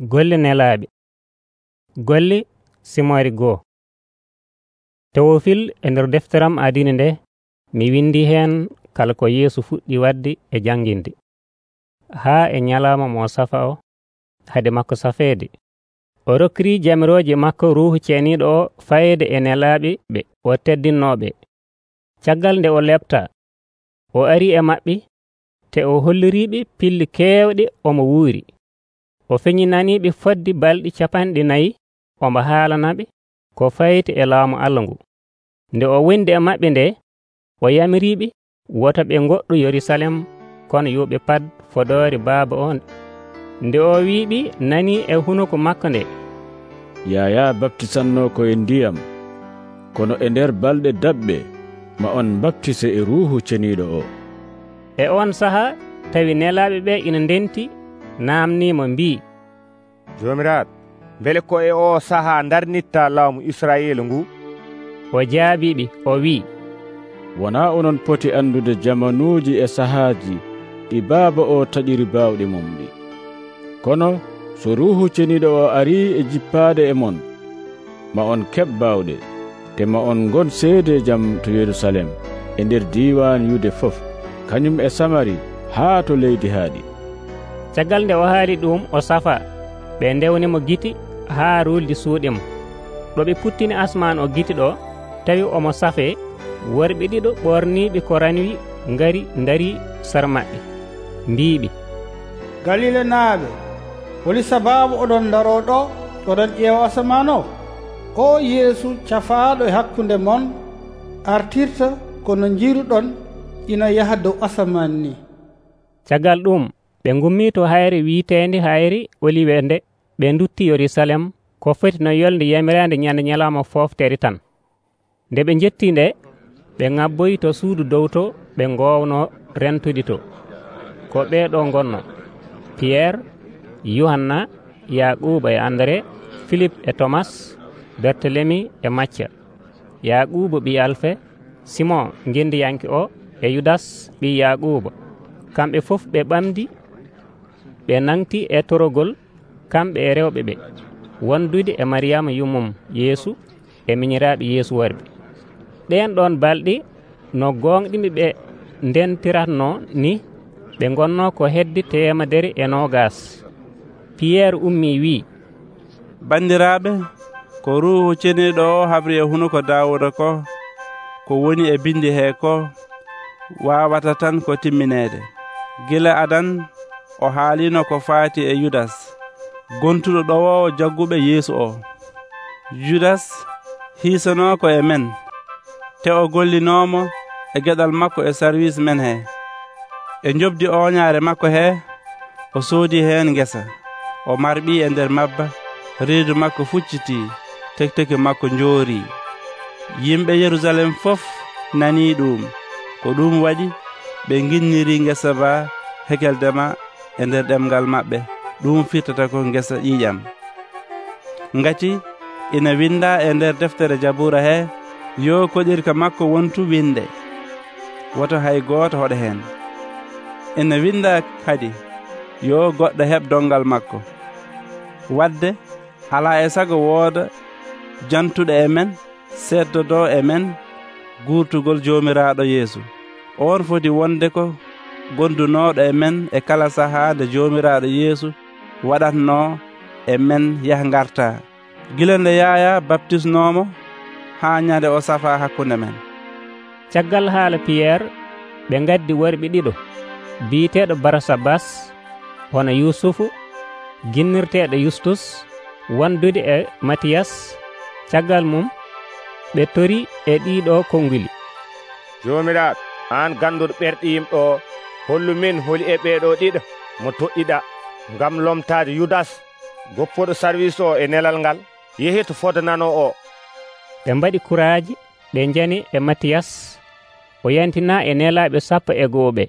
golle nelaaɓe golle simari goo. Tewofil e nder defteram adina nde mi windi heen kala ko yeesu fuɗɗi wadde e janginde haa e ñalawma mo safa o hade makko safeede. O rokkiri jamiroje makko ruhu ceeniɗo o fayede e nelaaɓe ɓe o teddinnoɓe caggal nde o lepta o ari e maɓɓe te o holliriɓe pilli kewɗe omo wuuri. o feñinaniɓe fodde balɗe capanɗe nayyi omo haalanaɓe ko fayiti e laamu allah ngu. Nde o wondi e maɓɓe nde o yamiriɓe woto ɓe goɗɗo yerusalem kono yoɓe paad fodore baaba on nde o wiɓi nani e hunuko makko nde. Yaya baptisanno koye ndiyam kono e nder balɗe daɓɓe ma on baptise e ruhu ceniɗo o. E on saaha tawi nelaɓe ɓe ina ndenti namnimo mbi. Jomiraɗo beele ko e o saaha darnitta laamu israila ngu? O jaabiɓe o wi. Wona onon poti andude jamanuji e sahaji ɗi baaba o taƴiri bawɗe mum ɗi. Kono so ruhu ceniɗo o ari e jippade e mon ma on keɓ bawɗe te ma on gon seede e jam to yerusalem e nder diwan yude fof kañum e samari haa to leydi haaɗi caggal nde o haali ɗum o safa ɓe ndewnimo giti haa ruldi suuɗimo ɗo ɓe puttini asman o giti ɗo tawi omo safe worɓe ɗiɗo ɓorniɓe ko ranwi ngari dari sar maɓɓe mbiɓe galila naaɓe woli sababu oɗon daro ɗo oɗon ƴeewa asaman o o yeesu cafaɗo e hakkunde mon artirta kono jiruɗon ina yaha dow asaman ni. Caggal ɗum ɓe gummi to hayre wiitede hayri oliwe nde ɓe dutti yerusalem ko foti no yolde yamirande ñande ñalawma foftere tan. Nde ɓe jetti nde ɓe ŋabboyi to suudu dow to ɓe gowno rentude to. Ko ɓeɗo gonno piyerre yohanna yaquba e andré philippe e thomas bertelemi e macca yaquba ɓi alphe simon gendiyanke o e yudas ɓi yaquba kamɓe fof ɓe ɓamdi ɓe nanti e torogol kamɓe e rewɓe ɓe. Wondude e mariyama yummum yeesu e miñiraɓe yeesu warɓe. Ɗen ɗon balɗe no gonɗimi ɓe ndentiratno ni ɓe gonno ko hedde temedere e nogas piyerre ummi wi bandiraɓe ko ruhu ceniɗo o habri e hunuko dawuda ko ko woni e bindi he ko wawata tan ko timminede gila adan o haalino ko faati e yudas. Gontuɗo ɗowowo jagguɓe yeesu o. Yudas hiisanoko e men. Te o gollinomo e geɗal makko e sarwis men he. E jobdi oñaare makko he o soodi heen ngesa. O marɓi e nder mabba. Reedu makko fucciti tekteki makko njoori. Yimɓe yerusalem fof nani ɗum. Ko ɗum waɗi ɓe ginniri ngesa ba hekeldema e nder ɗemgal maɓɓe ɗum firtata ko gesa ƴiƴam. Gaci ina winda e nder deftere jabura he yo koɗirka makko wontu winde woto hay gooto hoɗa heen. Ina winda kadi yo goɗɗo heɓ dongal makko. Wadde ala e sago wooda jantuɗo e men seddodo e men gurtugol jomiraɗo yeesu. On foti wonde ko gondunoɗo e men e kala saaha nde jomiraɗo yeesu waɗatno e men yah garta guila nde yaaya baptisnomo ha ñande o safa hakkunde men. Caggal haala piyerre ɓe gaddi worɓe ɗiɗo biyeteɗo barasabas hono yusufu guinnirteɗo yustus wondude e matiyas caggal mum ɓe tori e ɗiɗo konnguli jomiraɗo an ganduɗo ɓerɗiyim yimɗo hollu min holi e ɓeeɗo ɗiɗo mo toɗɗiɗa ngam lomtade yudas goppoɗo sarwis o e nelal ngal. Yehi to fodanano o. Ɓe mbaɗi kuraji ɓe jani e matiyas o yantina e nelaɓe sappo e gooɓe